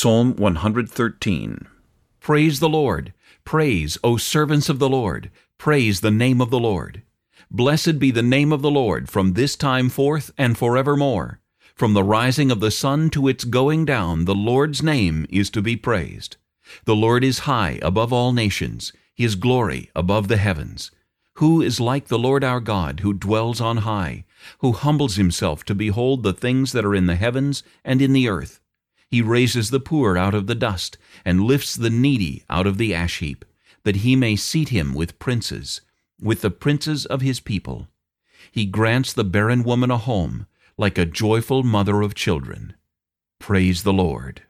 Psalm 113 Praise the Lord. Praise, O servants of the Lord. Praise the name of the Lord. Blessed be the name of the Lord from this time forth and forevermore. From the rising of the sun to its going down, the Lord's name is to be praised. The Lord is high above all nations, his glory above the heavens. Who is like the Lord our God, who dwells on high, who humbles himself to behold the things that are in the heavens and in the earth? He raises the poor out of the dust, and lifts the needy out of the ash heap, that he may seat him with princes, with the princes of his people. He grants the barren woman a home, like a joyful mother of children. Praise the Lord.